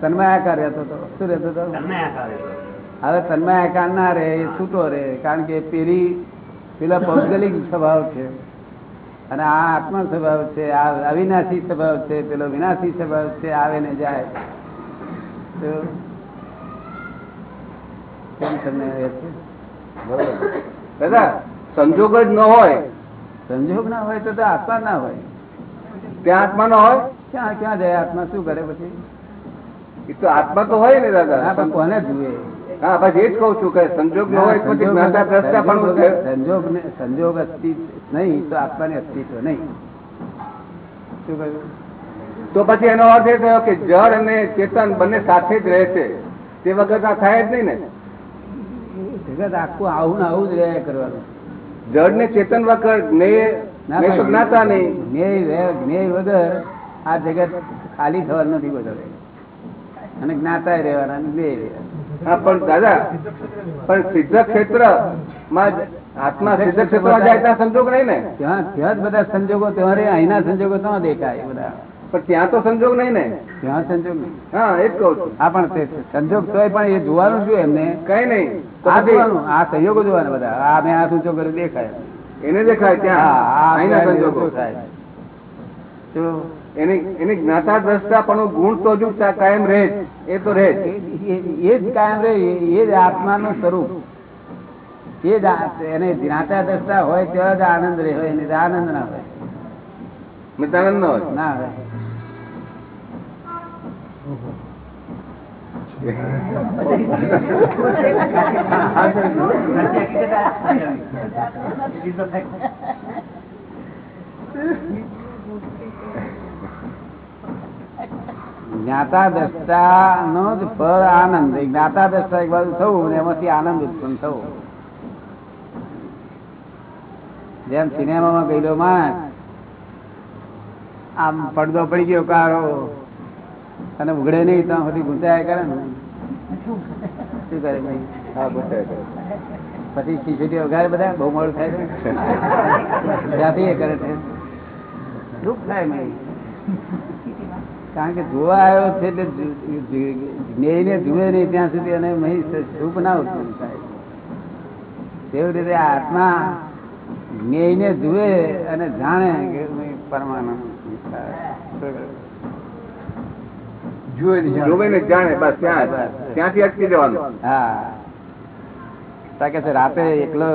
તન્માયાકાર રહેતો હતો. શું રહેતો હતો. હવે તન્માયાકાર ના રહે એ છૂટો રહે. કારણ કે પેલી પેલા ભૌગોલિક સ્વભાવ છે. અને આ આત્મ સ્વભાવ છે આ અવિનાશી સ્વભાવ છે પેલો વિનાશી સ્વભાવ છે આવે ને જાય કેમ તમને દાદા સંજોગ જ ન હોય. સંજોગ ના હોય તો આત્મા ના હોય. ત્યાં આત્મા ના હોય? ક્યાં ક્યાં જાય આત્મા? શું કરે પછી? એ તો આત્મા તો હોય ને દાદા. કોને જુએ? હા બસ એ જ કઉ છું કે સંજોગ ન હોય પછી જ્ઞાતા દ્રષ્ટા પણ સંજોગ સંજોગ અસ્તિત્વ નહીં તો આત્માને અસ્તિત્વ નહીં. શું કહ્યું? તો પછી એનો અર્થ એ થયો કે જળ અને ચેતન બંને સાથે જ રહે છે. તે વગર ના થાય જ નહીં ને. જગત આખું આવું ને આવું જ રહ્યા કરવાનું. જળ ને ચેતન વગર જ્ઞાતા નહીં. જ્ઞેય વગર આ જગત ખાલી થવાનું નથી વધારે અને જ્ઞાતા રહેવાના જ્ઞેય રહેવાના. હા પણ દાદા પણ સિદ્ધ ક્ષેત્રમાં આત્મા સિદ્ધ ક્ષેત્રમાં જાય ત્યાં સંજોગ નહીં ને? ત્યાં ત્યાં જ બધા સંજોગો ત્યાં રહે અહીંના સંજોગો ત્યાં દેખાય બધા. પણ ત્યાં તો સંજોગ નહીં ને? ત્યાં સંજોગ નહીં. હા એ જ કહું છું. હા પણ સંજોગ તો પણ એ જોવાનું શું એમને? કઈ નહીં. તો આ પછી જોવાનું આ સંયોગો જોવાના બધા. આ મેં આ સંજોગ કર્યો દેખાય. એને દેખાય ત્યાં? આ અહીંના સંજોગો. થાય? તો એની એની જ્ઞાતા દ્રષ્ટા પણ ગુણ તો હજુ કાયમ રહે એ તો રહે એ જ કાયમ રહે એ- જ જ આત્માનું સ્વરૂપ. એ જ એને જ્ઞાતા દ્રષ્ટા હોય ત્યાં જ આનંદ રહે હોય એને આનંદ ના હોય. મિત્રાનંદ ના હોય. ના હોય. [LAUGHS] [LAUGHS] [LAUGHS] જ્ઞાતા દ્રષ્ટા નો જ ફળ આનંદ. જ્ઞાતા દ્રષ્ટા એક બાજુ થવું ને એમાંથી આનંદ ઉત્પન્ન થવો. જેમ સિનેમામાં ગયેલો માણસ આમ પડદો પડી ગયો કારો અને ઉઘડે નહીં, ત્યાં સુધી ગુંચાયા કરે ને. શું કરે ભાઈ. પછી ખીચડી વઘારે બધા બહુ મોડું થાય ત્યાંથી એ કરે છે. દુઃખ થાય મેં કારણ કે જોવા આવ્યો છે એટલે જ્ઞેયને જુએ નહીં ત્યાં સુધી અને મહી સુખ ના ઉત્પન્ન થાય. તેવી રીતે આત્મા જ્ઞેયને જુએ અને જાણે કે પરમાનંદ રાતે એકલો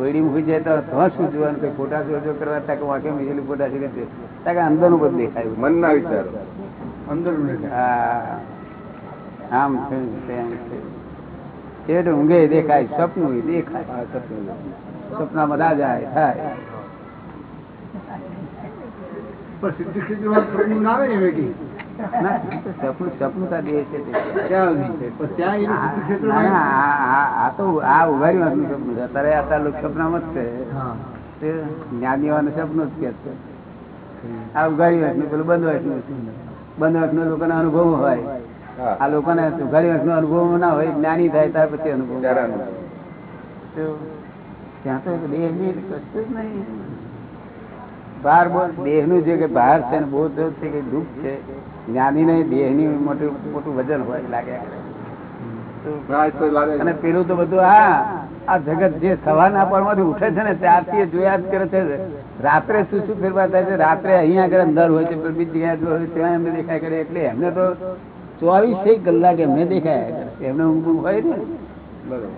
ઓયડી મૂકી જાય તો શું જોવાનું ખોટા ફોટા જોજો કરવા તા વાંકે મીજેલી ફોટા છે. કે નું બધું દેખાયું મનના વિચારો. અંદર આમ છે તેમ છે. એ ઊંઘે દેખાય સપનું દેખાય. સપના બધા જાય થાય. ના ને ના, ના, ના, સપનું જ કે છે. આ ઉઘાડી વાંચનું પેલું બંધ વાંચનું. બંધ વાતનું લોકોના અનુભવ હોય. આ લોકોને ઉઘાડી વાંચનો અનુભવ ના હોય જ્ઞાની થાય ત્યાર પછી અનુભવ. ત્યાં તો દેહની કશું જ નહીં. બહાર દેહનું જે કે બહાર છે ને બોધ છે કે દુઃખ છે. જ્ઞાની ને દેહની મોટું મોટું વજન હોય લાગે. અને પેલું તો બધું હા આ જગત જે સવારના પળમાંથી ઉઠે છે ને ત્યારથી જોયા જ કરે છે. રાત્રે શું શું ફેરફાર થાય છે? રાત્રે અહીંયા આગળ અંદર હોય છે પણ બીજી જગ્યાએ હોય ત્યાં એમને દેખાય કરે. એટલે એમને તો ચોવીસ કલાક એમને દેખાય કરે. એમને ઊંઘ હોય ને? બરોબર.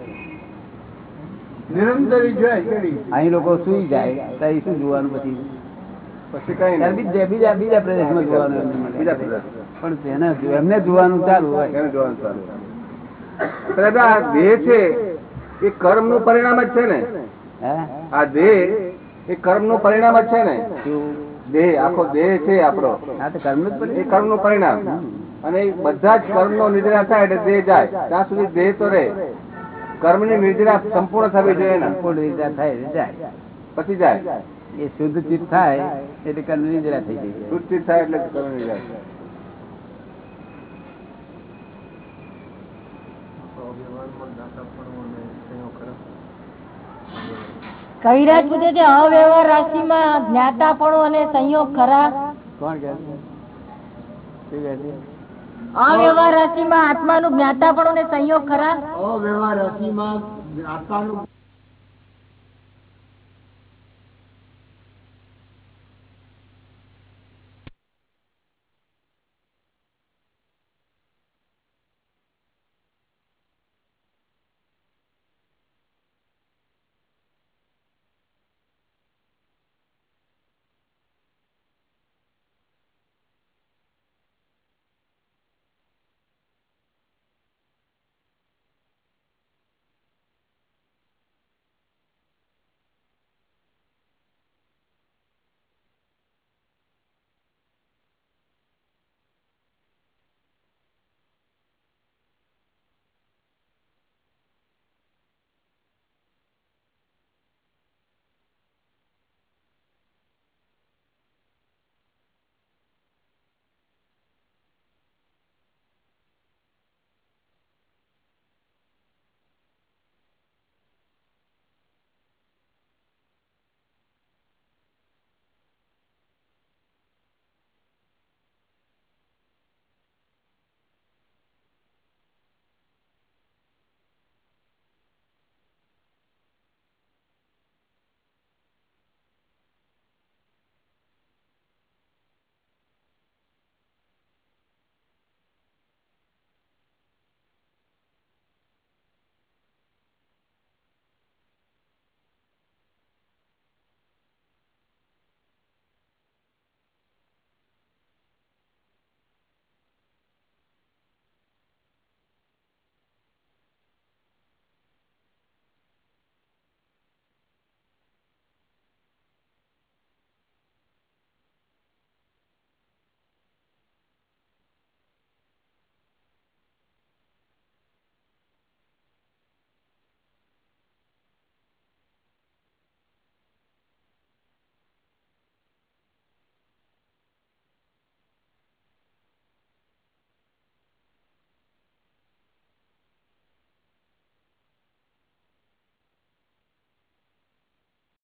અહીં લોકો સુઈ જાય. ત્યારે શું જોવાનું પછી? પછી કઈ ત્યારે નહીં. બીજા બીજા બીજા પ્રદેશમાં જોવાનું બીજા પ્રદેશ. પણ એમને જોવાનું ચાલુ હોય. જોવાનું ચાલુ. આ દેહ છે એ કર્મનું પરિણામ જ છે ને? હે? આ દેહ એ કર્મનું પરિણામ જ છે ને? દેહ આખો દેહ છે આપણો. એ કર્મનું પરિણામ. અને બધા જ કર્મ નો નિદ્રા થાય એટલે દેહ જાય. ત્યાં સુધી દેહ તો રહે. કર્મની નિદ્રા સંપૂર્ણ થવી જોઈએ સંપૂર્ણ નિદ્રા થાય જાય. પછી જાય. એ શુદ્ધ ચિત્ત થાય એટલે કર્મ નિદ્રા થઈ જાય. શુદ્ધ ચિત્ત થાય એટલે કર્મ નિદ્રા થાય. કવિરાજ પૂછે છે અવ્યવહાર રાશિમાં જ્ઞાતાપણો અને સંયોગ ખરા? કોણ કે અવ્યવહાર રાશિમાં આત્માનું જ્ઞાતાપણું અને સંયોગ ખરા? અવ્યવહાર રાશિમાં આત્માનું